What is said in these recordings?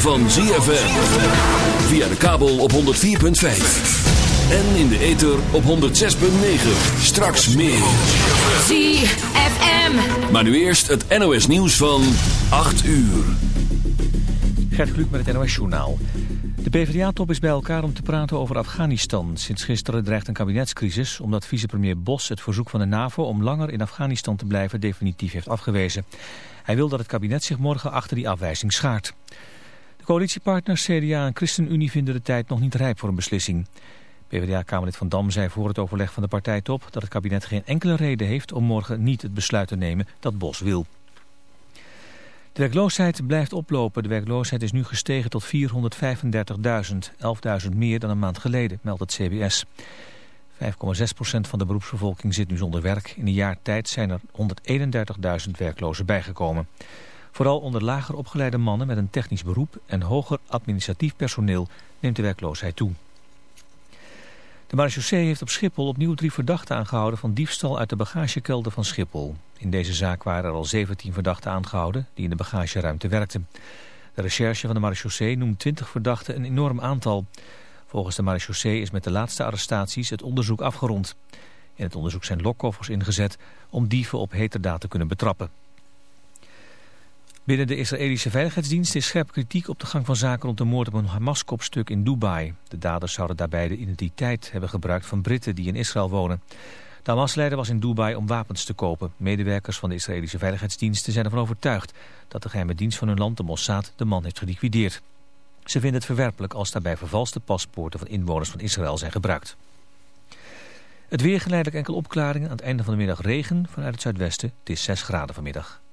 van ZFM. Via de kabel op 104.5. En in de ether op 106.9. Straks meer. ZFM. Maar nu eerst het NOS nieuws van 8 uur. Gert Kluk met het NOS journaal. De PvdA-top is bij elkaar om te praten over Afghanistan. Sinds gisteren dreigt een kabinetscrisis omdat vicepremier Bos het verzoek van de NAVO om langer in Afghanistan te blijven definitief heeft afgewezen. Hij wil dat het kabinet zich morgen achter die afwijzing schaart. De coalitiepartners CDA en ChristenUnie vinden de tijd nog niet rijp voor een beslissing. PvdA-kamerlid Van Dam zei voor het overleg van de partijtop dat het kabinet geen enkele reden heeft om morgen niet het besluit te nemen dat Bos wil. De werkloosheid blijft oplopen. De werkloosheid is nu gestegen tot 435.000, 11.000 meer dan een maand geleden, meldt het CBS. 5,6% van de beroepsbevolking zit nu zonder werk. In een jaar tijd zijn er 131.000 werklozen bijgekomen. Vooral onder lager opgeleide mannen met een technisch beroep en hoger administratief personeel neemt de werkloosheid toe. De marechaussee heeft op Schiphol opnieuw drie verdachten aangehouden van diefstal uit de bagagekelder van Schiphol. In deze zaak waren er al 17 verdachten aangehouden die in de bagageruimte werkten. De recherche van de marechaussee noemt 20 verdachten een enorm aantal. Volgens de marechaussee is met de laatste arrestaties het onderzoek afgerond. In het onderzoek zijn lokkoffers ingezet om dieven op heterdaad te kunnen betrappen. Binnen de Israëlische Veiligheidsdienst is scherp kritiek op de gang van zaken rond de moord op een Hamas-kopstuk in Dubai. De daders zouden daarbij de identiteit hebben gebruikt van Britten die in Israël wonen. De Hamas-leider was in Dubai om wapens te kopen. Medewerkers van de Israëlische Veiligheidsdiensten zijn ervan overtuigd dat de geheime dienst van hun land, de Mossad, de man heeft geliquideerd. Ze vinden het verwerpelijk als daarbij vervalste paspoorten van inwoners van Israël zijn gebruikt. Het weer geleidelijk enkel opklaringen. Aan het einde van de middag regen vanuit het zuidwesten. Het is 6 graden vanmiddag.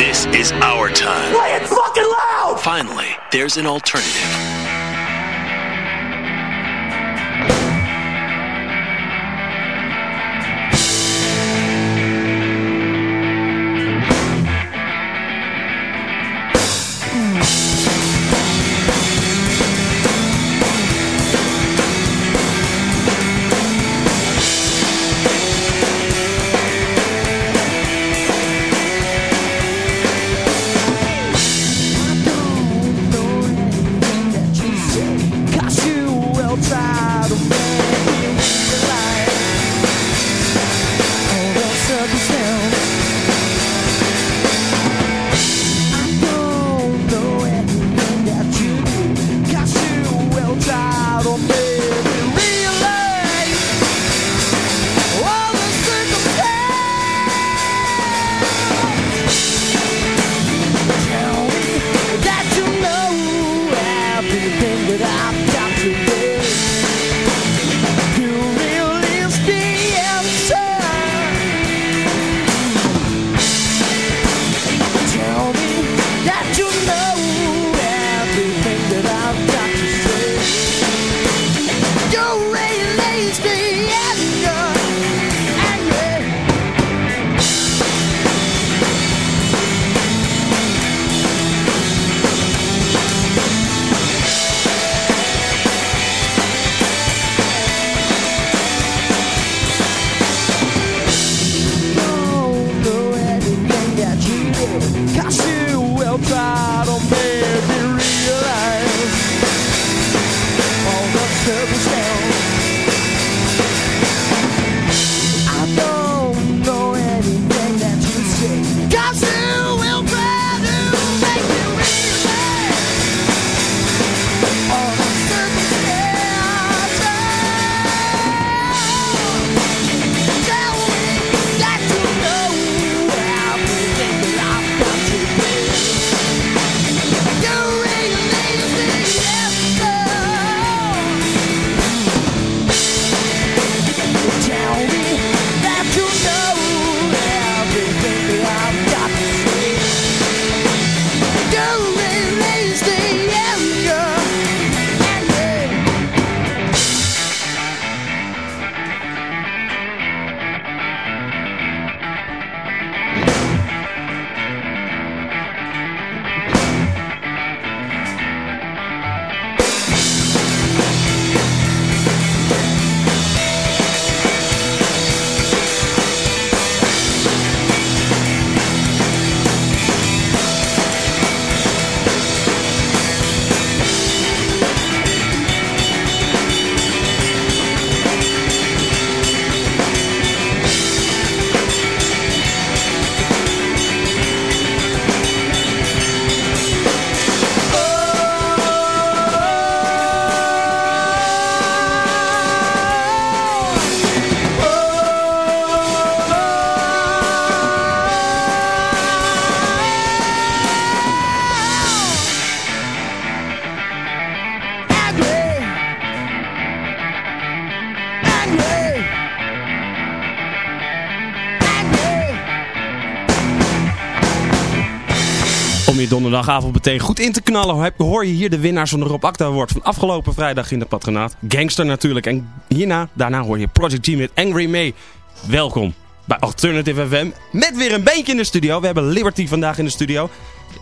This is our time. Play it fucking loud! Finally, there's an alternative. Donderdagavond meteen goed in te knallen. Hoor je hier de winnaars van de Rob Acta Award van afgelopen vrijdag in het patronaat. Gangster natuurlijk. En hierna, daarna hoor je Project G met Angry May. Welkom bij Alternative FM. Met weer een beentje in de studio. We hebben Liberty vandaag in de studio.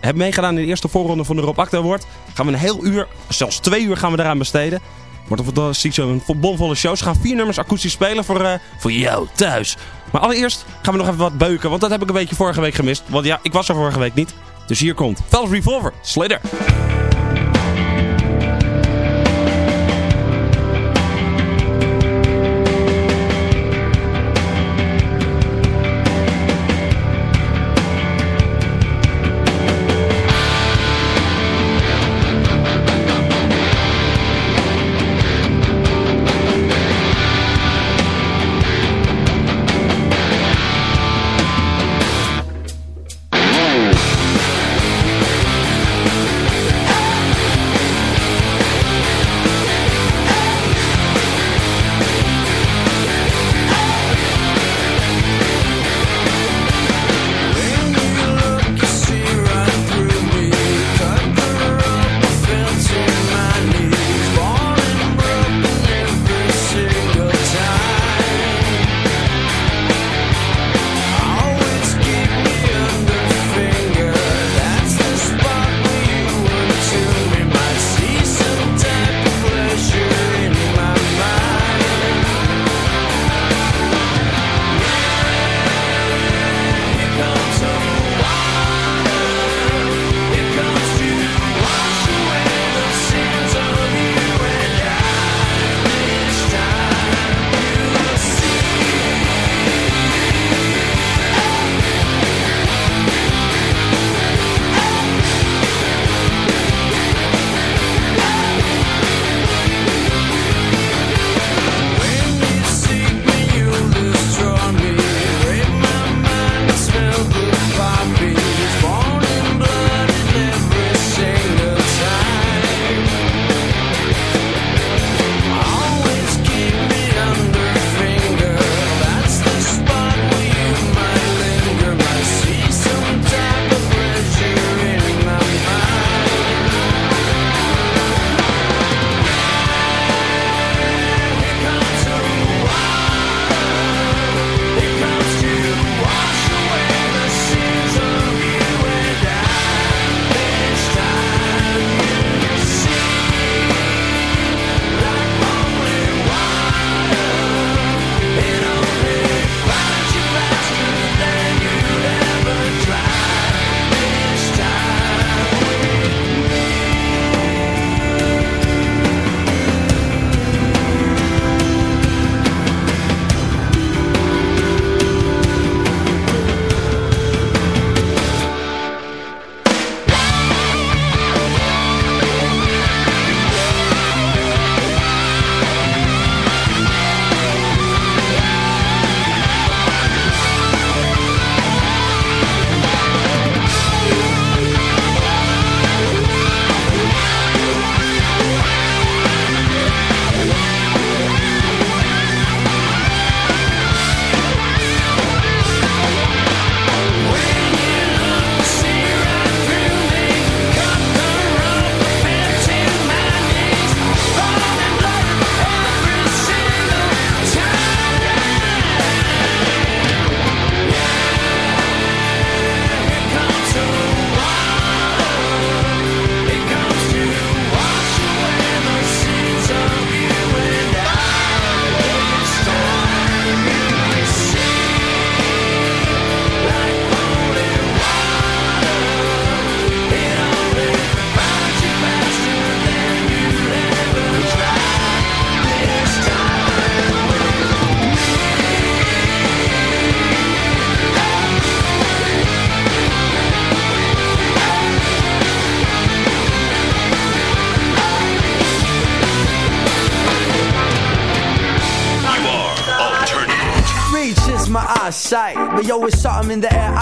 Heb meegedaan in de eerste voorronde van de Rob Acta Award. Gaan we een heel uur, zelfs twee uur gaan we eraan besteden. Wordt een fantastisch een bomvolle show. Ze gaan vier nummers akoestisch spelen voor, uh, voor jou thuis. Maar allereerst gaan we nog even wat beuken. Want dat heb ik een beetje vorige week gemist. Want ja, ik was er vorige week niet. Dus hier komt Velvet Revolver, Slither.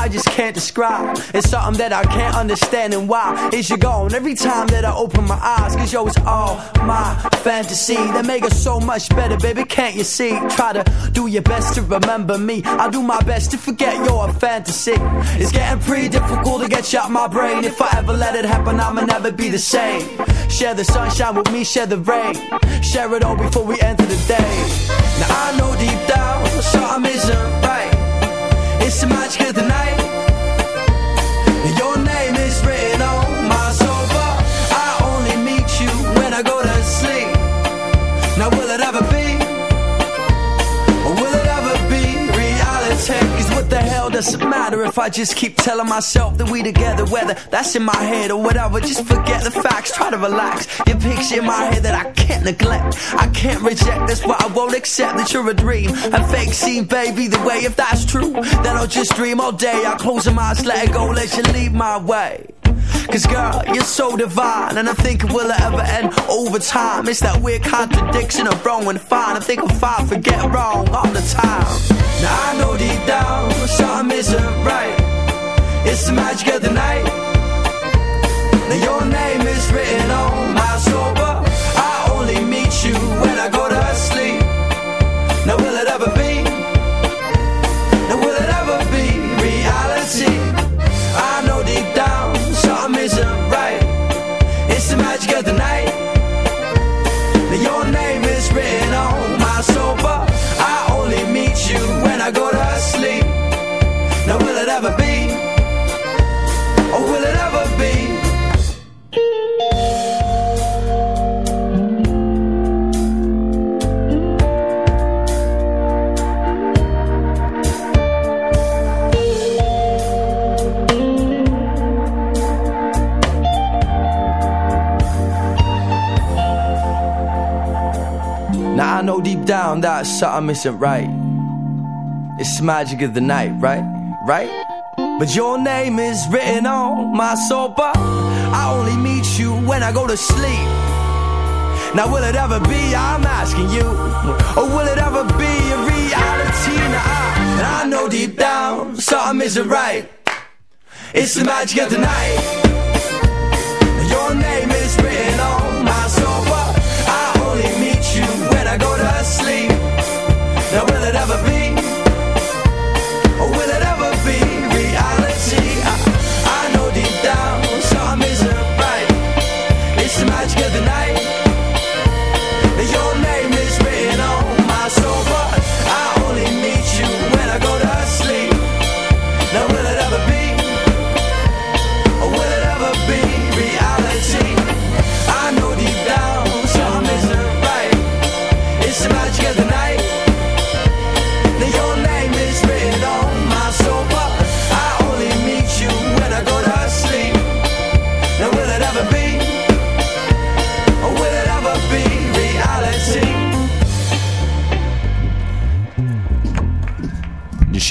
I just can't describe. It's something that I can't understand and why is you gone every time that I open my eyes. Cause yo, it's all my fantasy that make it so much better, baby. Can't you see? Try to do your best to remember me. I do my best to forget your fantasy. It's getting pretty difficult to get you out my brain. If I ever let it happen, I'ma never be the same. Share the sunshine with me, share the rain. Share it all before we enter the day. Now I know deep down something isn't right. It's the magic of the what the hell does it matter if I just keep telling myself that we together? Whether that's in my head or whatever, just forget the facts, try to relax. Your picture in my head that I can't neglect. I can't reject this, but I won't accept that you're a dream. A fake scene, baby, the way if that's true, then I'll just dream all day. I close my eyes, let it go, let you lead my way. Cause girl, you're so divine And I think it will ever end over time It's that weird contradiction of wrong and fine I think I'm fine for getting wrong all the time Now I know deep down something isn't right. It's the magic of the night. Now your name is written on down that something isn't right. It's magic of the night, right? Right? But your name is written on my but I only meet you when I go to sleep. Now will it ever be? I'm asking you, or will it ever be a reality? Now I, I know deep down something isn't right. It's the magic of the night. Your name is written on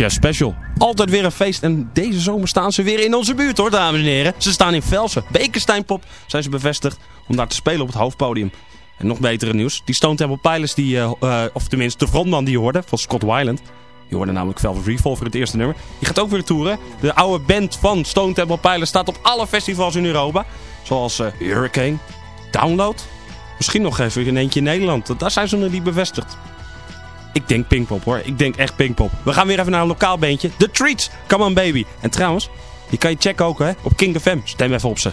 Special. Altijd weer een feest. En deze zomer staan ze weer in onze buurt hoor, dames en heren. Ze staan in Velsen. Bekensteinpop zijn ze bevestigd om daar te spelen op het hoofdpodium. En nog betere nieuws. Die Stone Temple Pilots, die, eh, eh, of tenminste de frontman die je hoorde, van Scott Weiland. Je hoorde namelijk Velvet Revolver, het eerste nummer. Die gaat ook weer toeren. De oude band van Stone Temple Pilots staat op alle festivals in Europa. Zoals eh, Hurricane, Download. Misschien nog even in eentje in Nederland. Daar zijn ze nog niet bevestigd. Ik denk Pinkpop hoor. Ik denk echt Pinkpop. We gaan weer even naar een lokaal bandje. The Treats. Come on baby. En trouwens, die kan je checken ook hè. Op King FM. Stem even op ze.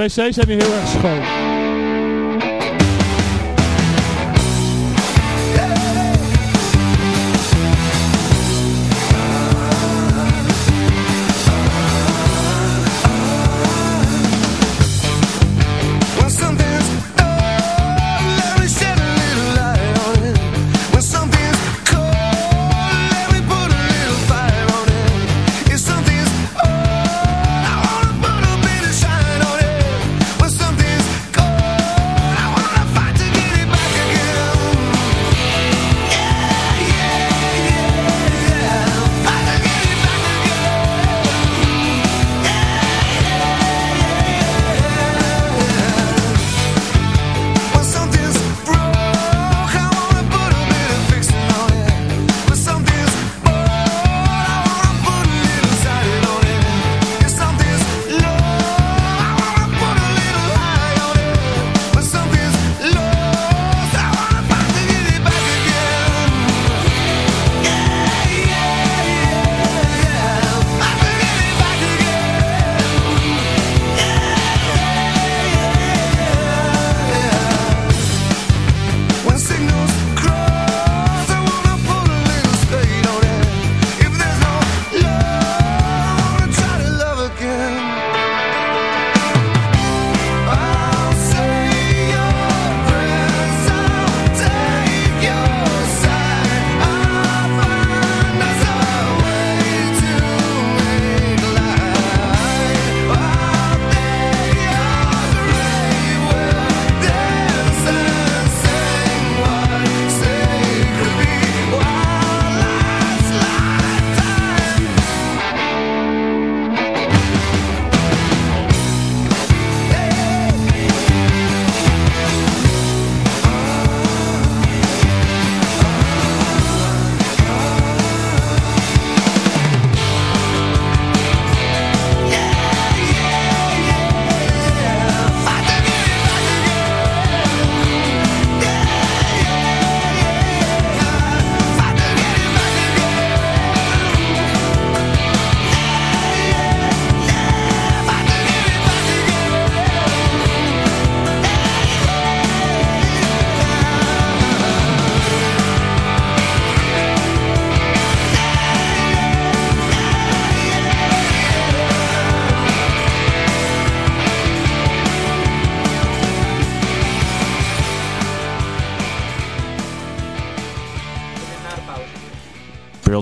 Wc's zijn hier heel erg schoon.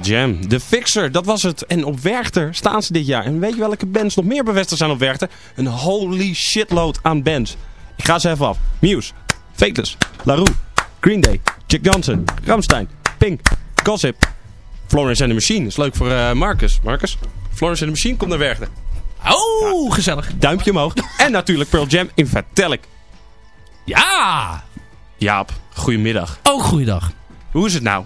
Jam. De Fixer, dat was het. En op Werchter staan ze dit jaar. En weet je welke bands nog meer bevestigd zijn op Werchter? Een holy shitload aan bands. Ik ga ze even af. Muse, Fateless, La Rue, Green Day, Jack Johnson, Ramstein, Pink, Gossip, Florence and the Machine. is leuk voor uh, Marcus. Marcus, Florence and the Machine komt naar Werchter. Oh, gezellig. Duimpje omhoog. en natuurlijk Pearl Jam in Vertelk. Ja! Jaap, goedemiddag. Oh, goeiedag. Hoe is het nou?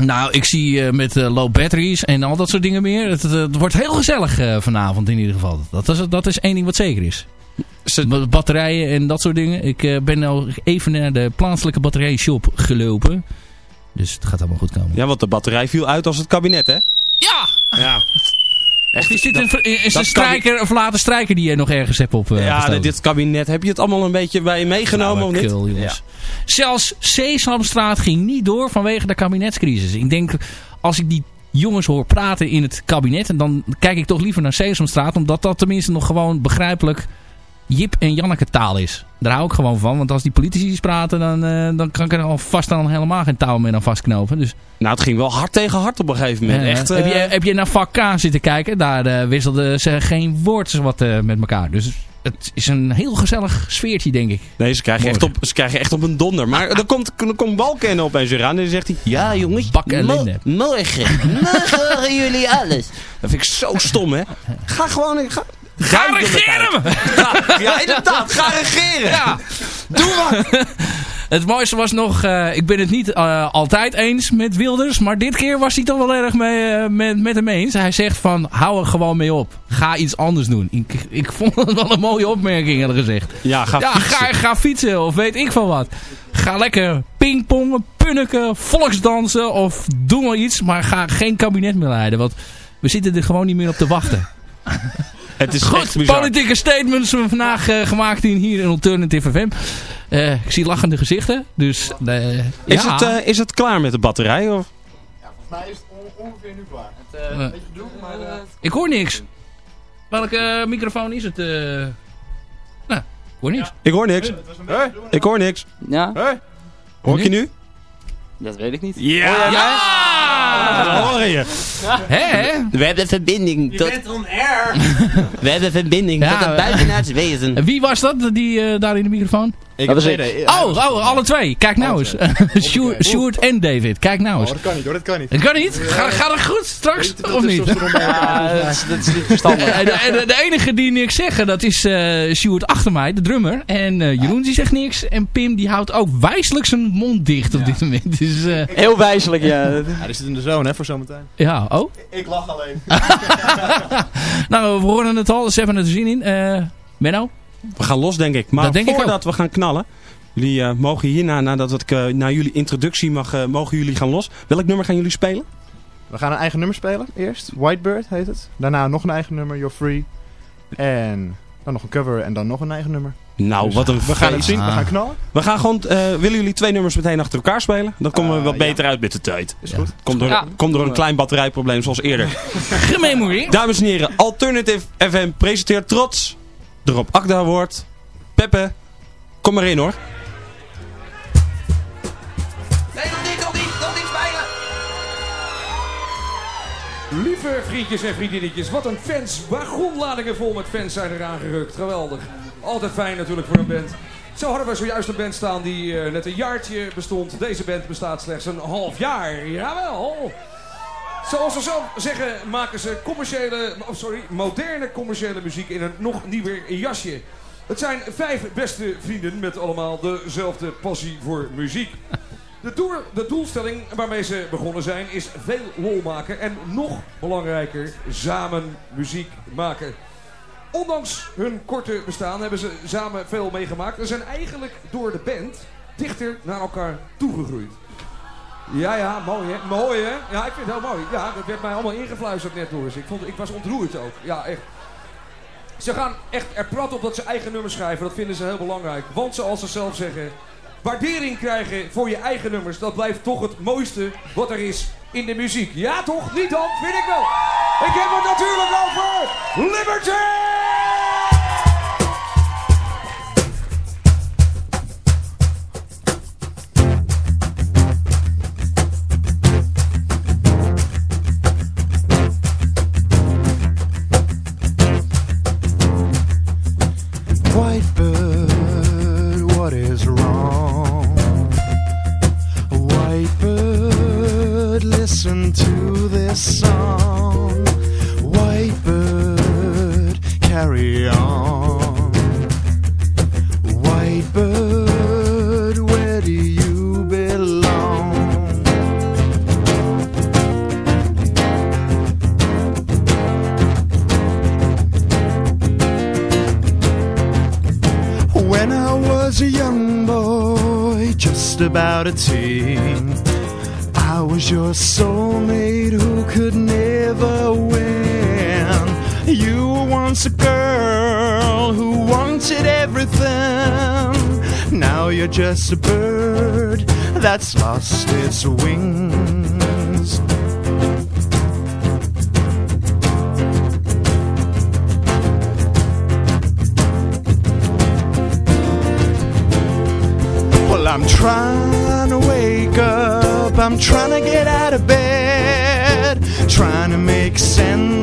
Nou, ik zie uh, met uh, low batteries en al dat soort dingen meer. Het, het wordt heel gezellig uh, vanavond in ieder geval. Dat is, dat is één ding wat zeker is. Batterijen en dat soort dingen. Ik ben nou even naar de plaatselijke batterijshop gelopen. Dus het gaat allemaal goed komen. Ja, want de batterij viel uit als het kabinet, hè? Ja! Ja. Echt, is dit een, is een strijker, of later strijker die je nog ergens hebt op uh, Ja, dit kabinet, heb je het allemaal een beetje bij je meegenomen nou, of niet? Ja. Zelfs Sesamstraat ging niet door vanwege de kabinetscrisis. Ik denk, als ik die jongens hoor praten in het kabinet, dan kijk ik toch liever naar Sesamstraat, omdat dat tenminste nog gewoon begrijpelijk Jip en Janneke taal is. Daar hou ik gewoon van. Want als die politici praten, dan, uh, dan kan ik er al vast dan helemaal geen touw meer aan vastknopen. Dus... Nou, het ging wel hard tegen hard op een gegeven moment. Echt, uh... heb, je, heb je naar vak K zitten kijken? Daar uh, wisselden ze geen woord wat met elkaar. Dus het is een heel gezellig sfeertje, denk ik. Nee, ze krijgen, echt op, ze krijgen echt op een donder. Maar er komt, er komt Balken opeens weer aan en dan zegt hij... Ja, jongens. Bak. Morgen. Morgen horen jullie alles. Dat vind ik zo stom, hè. Ga gewoon... Ga, Ga regeren! Ja, ja, inderdaad. Ga regeren. Ja. Doe wat. Het mooiste was nog, uh, ik ben het niet uh, altijd eens met Wilders, maar dit keer was hij toch wel erg mee, uh, met, met hem eens. Hij zegt van, hou er gewoon mee op. Ga iets anders doen. Ik, ik vond het wel een mooie opmerking, had gezegd. Ja, ga ja, fietsen. Ga, ga fietsen of weet ik van wat. Ga lekker pingpongen, punniken, volksdansen of doe maar iets, maar ga geen kabinet meer leiden. Want We zitten er gewoon niet meer op te wachten. Het is echt Goed, politieke statements van vandaag eh, gemaakt in, hier in Alternative FM. Eh, ik zie lachende gezichten, dus... eh, Is, ja. het, is het klaar met de batterij? Of? mij is het ongeveer nu klaar. Het, Eh, een beetje droog, maar... eh, Ik hoor niks. Welke microfoon is het? eh? Nou, ik hoor niks. Ik hoor niks. Hey, Ik hoor niks. Ja, hey. Hoor ik je nu? dat weet ik niet. Ja! Ja! Dat hoor je. Hè? We hebben verbinding tot... on air! We hebben verbinding Ja, tot een buitenaards wezen. En Wie was dat, die eh, daar in de microfoon? Ik Dat heb. Oh, oh, alle twee. Kijk nou eens. Sjoerd Sjoerd en David. Kijk nou Oh, eens. dat kan niet hoor, dat kan niet. Het kan niet. Ga, gaat het goed straks? Of niet? Ja, dat is, dat is niet verstandig. En de, en de- de enige die niks zeggen, dat is eh Sjoerd achter mij, de drummer. En eh, Jeroen die zegt niks. En Pim die houdt ook wijselijk zijn mond dicht op dit moment. Dus eh, Heel wijselijk, ja. Ja, die zit in de zone hè, voor zometeen. ja, oh. Ik lach alleen. Nou, we horen het al. Ze hebben er zin in. Eh Menno? We gaan los, denk ik. Maar Dat denk ik voordat we gaan knallen... Jullie eh, mogen hierna, nadat ik eh, naar jullie introductie mag, eh, mogen jullie gaan los. Welk nummer gaan jullie spelen? We gaan een eigen nummer spelen eerst. Whitebird heet het. Daarna nog een eigen nummer, You're Free. En dan nog een cover en dan nog een eigen nummer. Nou, Dus wat een We gaan het zien, we Ah. gaan knallen. We gaan gewoon, eh, willen jullie twee nummers meteen achter elkaar spelen? Dan komen we wat ja. beter uit met de tijd. Is goed. Komt door, Ja. komt door een klein batterijprobleem zoals eerder. Gememoreerd. Dames en heren, Alternative FM presenteert trots de Rob Akda Award. Peppe, kom maar in hoor. Nee, nog niet, nog niet, nog niet spelen. Lieve vriendjes en vriendinnetjes, wat een fans. Wagonladingen vol met fans zijn er aangerukt. Geweldig. Altijd fijn natuurlijk voor een band. Zo hadden we zojuist een band staan die eh, net een jaartje bestond. Deze band bestaat slechts een half jaar. Jawel. Zoals ze zelf zeggen, maken ze commerciële, oh, sorry, moderne commerciële muziek in een nog nieuwer jasje. Het zijn vijf beste vrienden met allemaal dezelfde passie voor muziek. De, doel, de doelstelling waarmee ze begonnen zijn is veel lol maken en nog belangrijker, samen muziek maken. Ondanks hun korte bestaan hebben ze samen veel meegemaakt en zijn eigenlijk door de band dichter naar elkaar toegegroeid. Ja, ja, mooi hè? Mooi hè? Ja, ik vind het heel mooi. Ja, dat werd mij allemaal ingefluisterd net door. Ik, vond, ik was ontroerd ook. Ja, echt. Ze gaan echt er prat op dat ze eigen nummers schrijven. Dat vinden ze heel belangrijk. Want zoals ze zelf zeggen, waardering krijgen voor je eigen nummers, dat blijft toch het mooiste wat er is in de muziek. Ja toch? Niet dan? Vind ik wel. Ik heb het natuurlijk over Liberty! Now a bird that's lost its wings. Well, I'm trying to wake up. I'm trying to get out of bed. Trying to make sense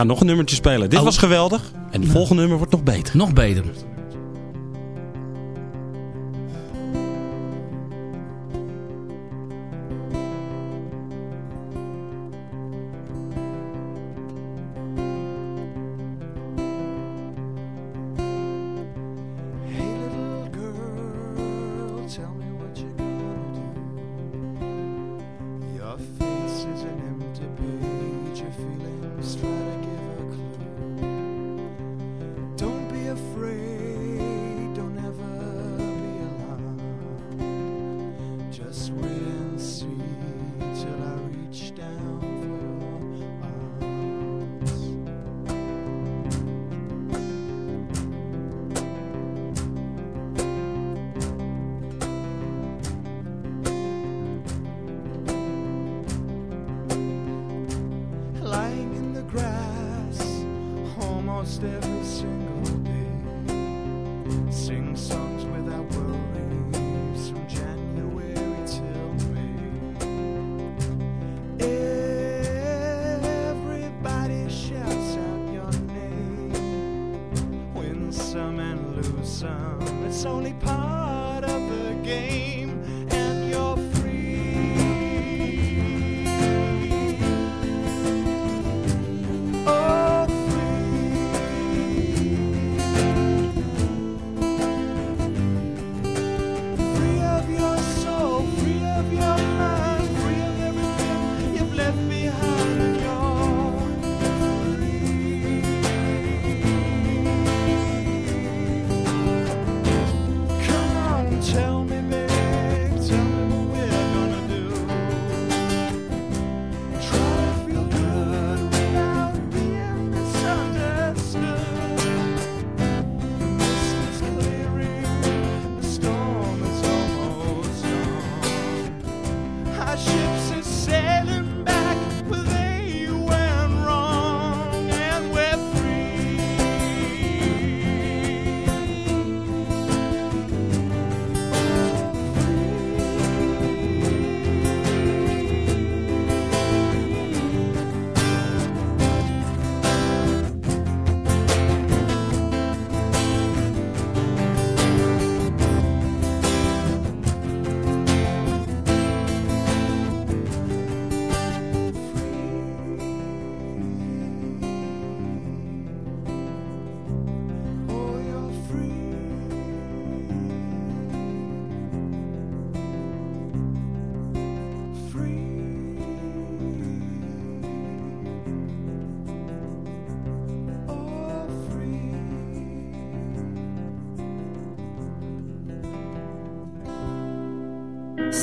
gaan nog een nummertje spelen. Dit oh. was geweldig. En het nou. volgende nummer wordt nog beter. Nog beter.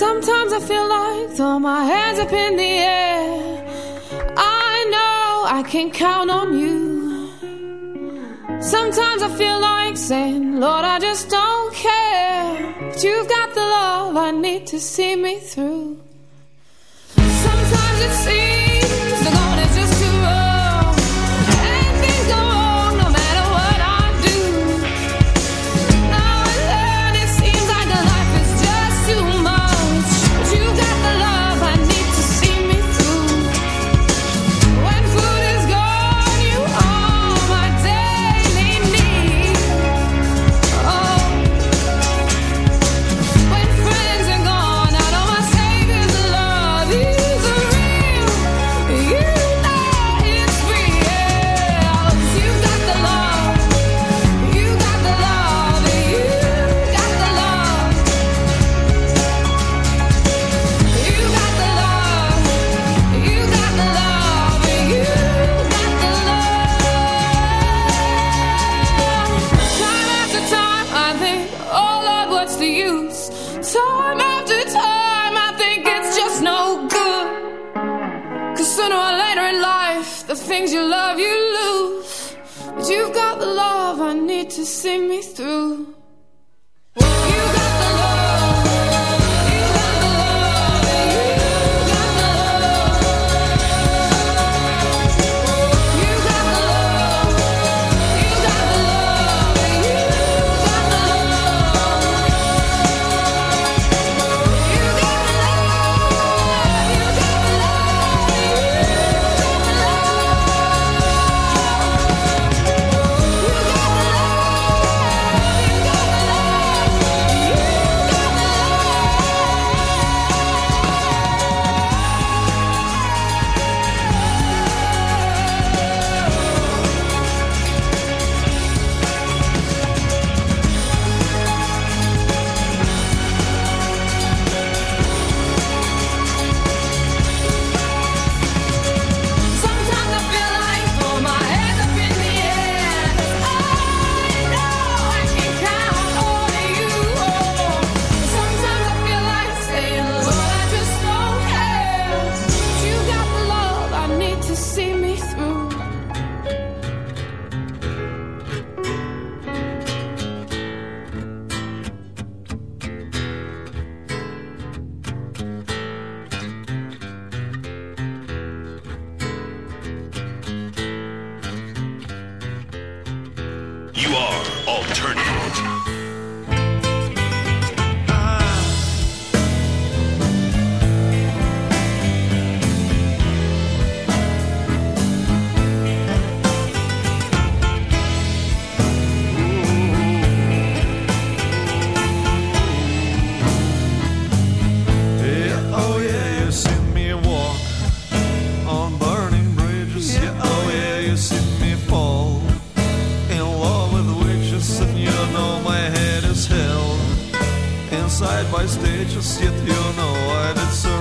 Sometimes I feel like throw my hands up in the air. I know I can count on you. Sometimes I feel like saying, Lord, I just don't care. But you've got the love I need to see me through. side by stage, just yet you know I did so.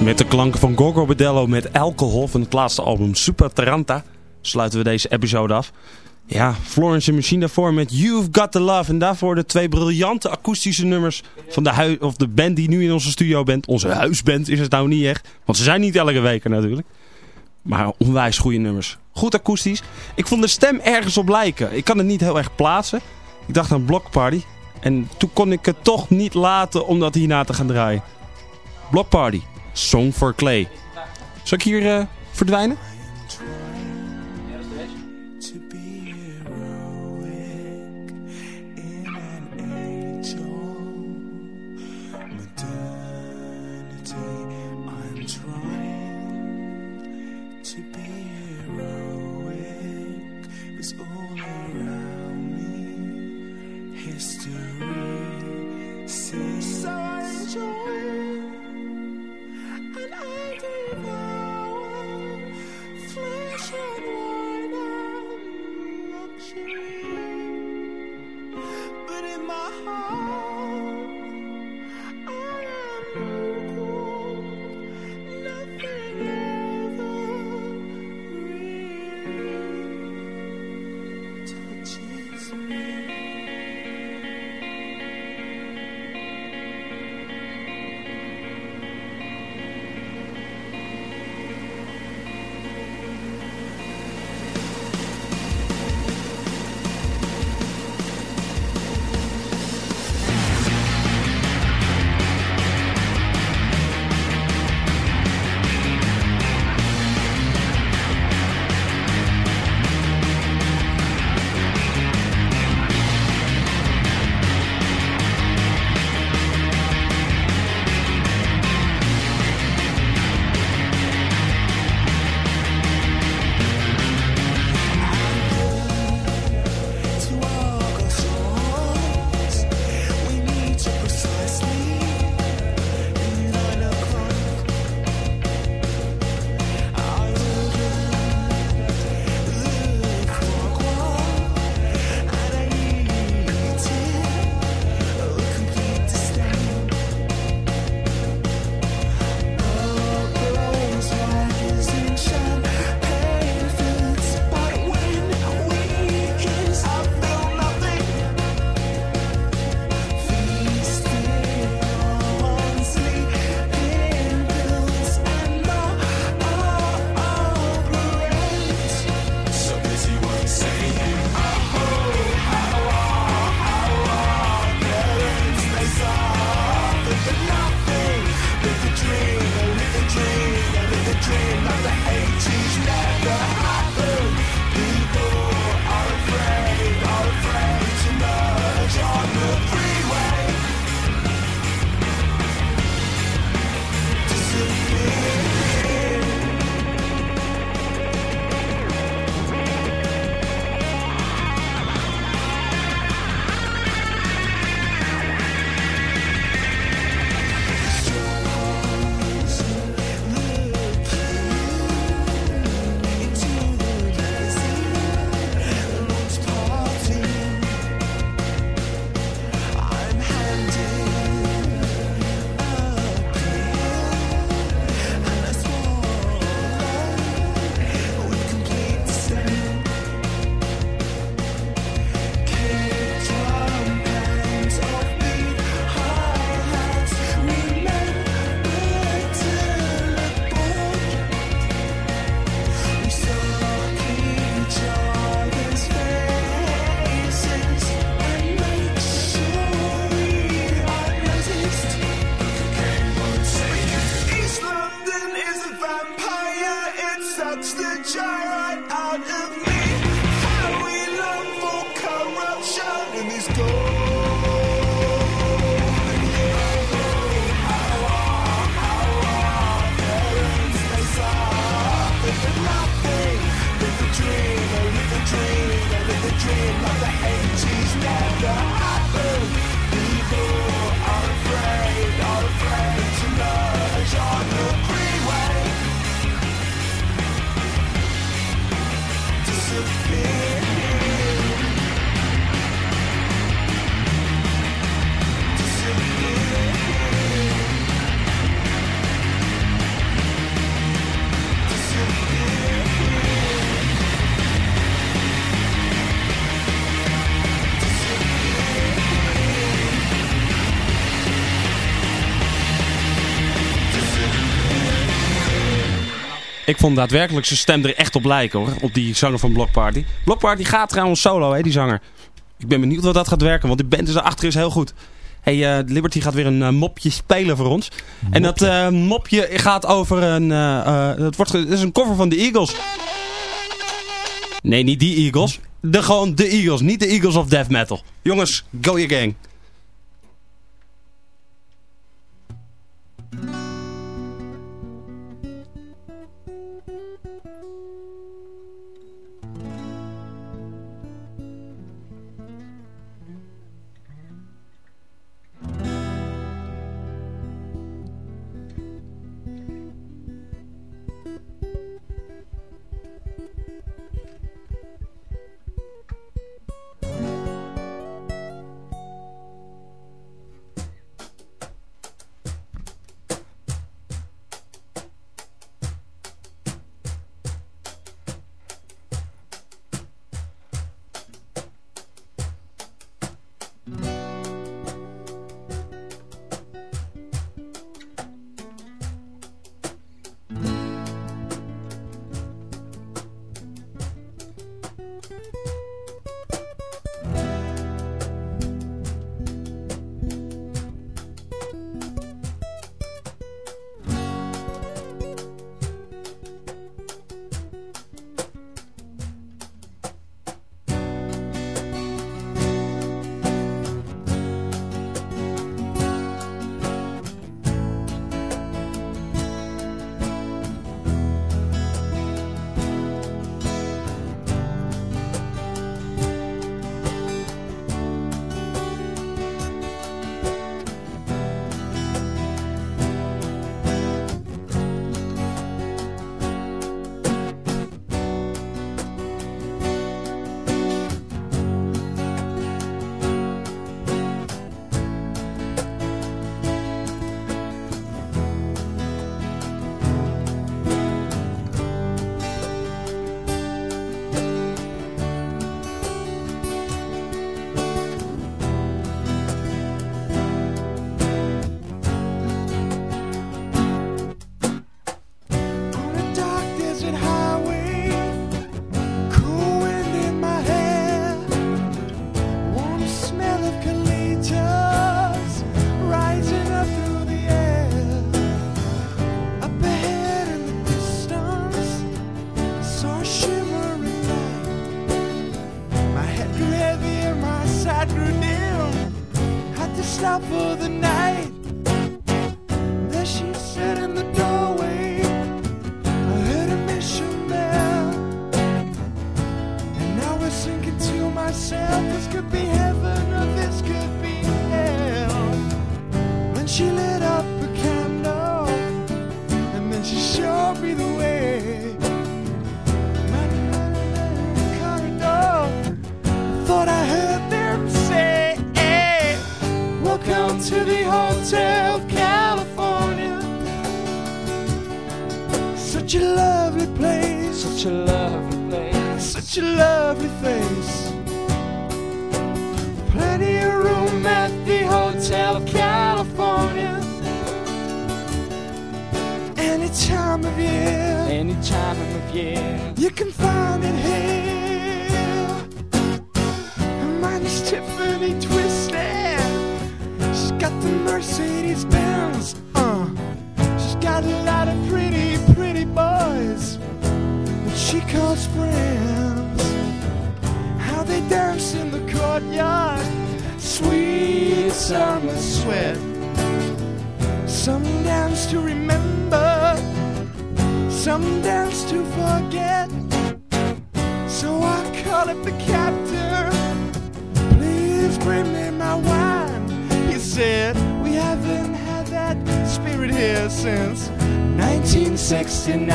Met de klanken van Gogo Badello met Alcohol van het laatste album Super Taranta sluiten we deze episode af. Ja, Florence en Machine daarvoor met You've Got The Love. En daarvoor de twee briljante akoestische nummers van de, of de band die nu in onze studio bent. Onze huisband is het nou niet echt. Want ze zijn niet elke week er natuurlijk. Maar onwijs goede nummers. Goed akoestisch. Ik vond de stem ergens op lijken. Ik kan het niet heel erg plaatsen. Ik dacht aan Block Party En toen kon ik het toch niet laten om dat hierna te gaan draaien. Block Party. Song for Clay. Zal ik hier eh, verdwijnen? My heart, Ik vond daadwerkelijk zijn stem er echt op lijken hoor. Op die zanger van Block Party. Block Party gaat trouwens solo hè, die zanger. Ik ben benieuwd wat dat gaat werken. Want die band is erachter is heel goed. Hey, eh, Liberty gaat weer een eh, mopje spelen voor ons. En dat eh, mopje gaat over een... eh, eh, het, wordt is een cover van de Eagles. Nee, niet die Eagles. De, gewoon de Eagles, niet de Eagles of Death Metal. Jongens, go your gang. Mercedes Benz. Uh. She's got a lot of pretty, pretty boys that she calls friends. How they dance in the courtyard, sweet summer sweat. Some dance to remember, some dance to forget. So I call up the captain. Please bring me my wine. He said, We haven't had that spirit here since 1969.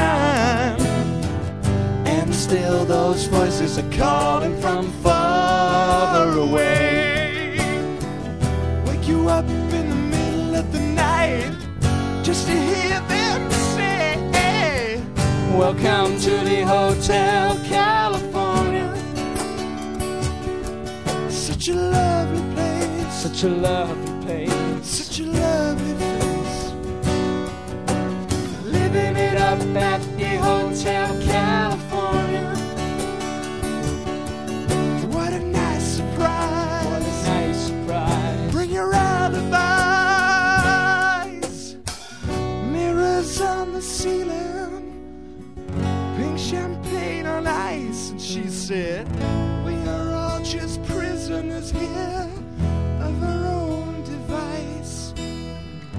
And still those voices are calling from far away. Wake you up in the middle of the night just to hear them say, Welcome to the Hotel California. Such a lovely place. Such a lovely up at the Hotel California. What a nice surprise. What a nice surprise. Bring your alibis. Mirrors on the ceiling. Pink champagne on ice. And she said, We are all just prisoners here of our own device.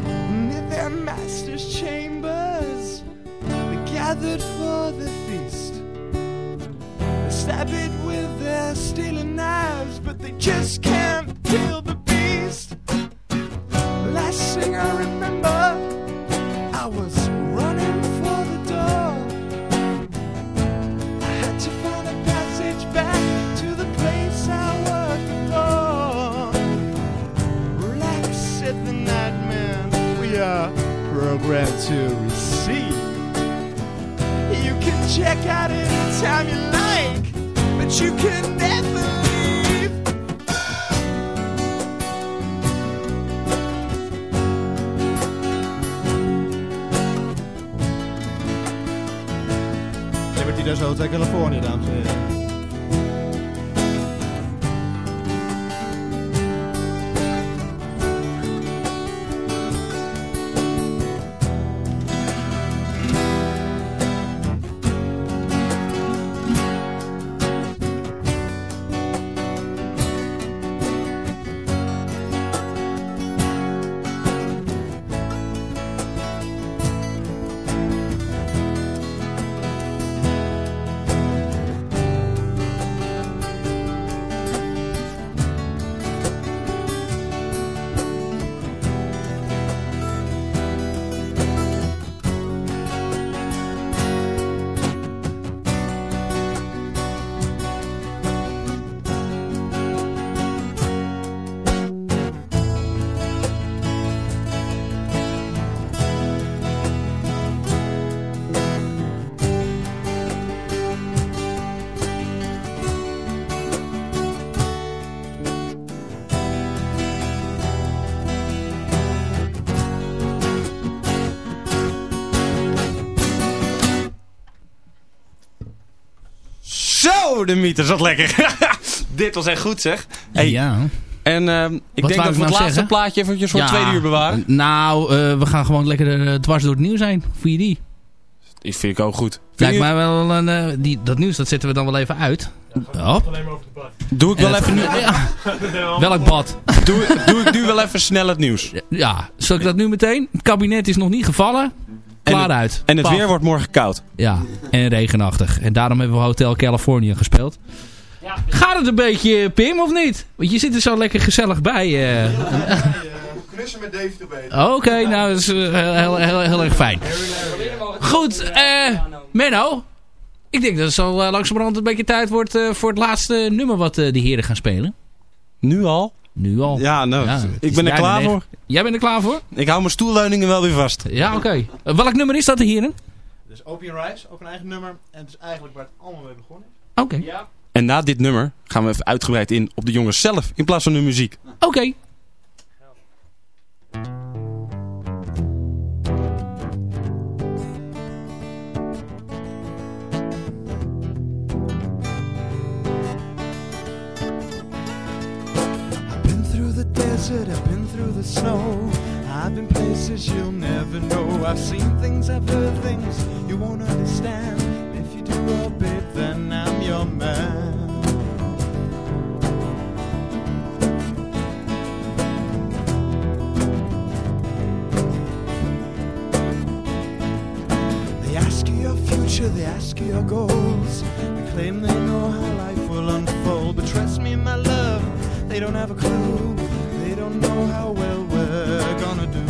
And in their master's chambers, we gathered for the feast. They stab it with their stealing knives, but they just can't kill the beast. De mythe zat lekker. Dit was echt goed zeg. Hey, Ja. En ehm, ik Wat denk dat we het nou laatste zeggen? plaatje eventjes voor Ja. twee uur bewaren. Nou, eh, we gaan gewoon lekker eh, dwars door het nieuws heen. Voel je die? Die vind ik ook goed. Vind Lijkt je- mij wel een... eh, die, dat nieuws, dat zetten we dan wel even uit. Hop. Doe ik En wel even nu... Ja. Welk bad? Doe, doe ik nu wel even snel het nieuws. Ja, zal ik dat nu meteen? Het kabinet is nog niet gevallen. Klaar het- uit. En het Paf. weer wordt morgen koud. Ja, en regenachtig. En daarom hebben we Hotel California gespeeld. Gaat het een beetje, Pim, of niet? Want je zit er zo lekker gezellig bij. eh. Knussen met Dave te. Oké, nou, dat is eh, heel, heel, heel, heel erg fijn. Goed, eh Menno. Ik denk dat het zo eh, langzamerhand een beetje tijd wordt eh, voor het laatste nummer wat de heren gaan spelen. Nu al? Nu al. Ja, nou, Ja, ik ben er klaar voor. Jij bent er klaar voor? Ik hou mijn stoelleuningen wel weer vast. Ja, oké. Eh, welk nummer is dat, heren? Dus Opium Rise, ook een eigen nummer. En het is eigenlijk waar het allemaal mee begonnen is. Oké. En na dit nummer gaan we even uitgebreid in op de jongens zelf in plaats van de muziek. Oké. Desert, I've been through the snow. I've been places you'll never know. I've seen things, I've heard things you won't understand. If you do, oh babe, then I'm your man. They ask you your future, they ask you your goals. They claim they know how life will unfold. But trust me, my love, they don't have a clue. Don't know how well we're gonna do.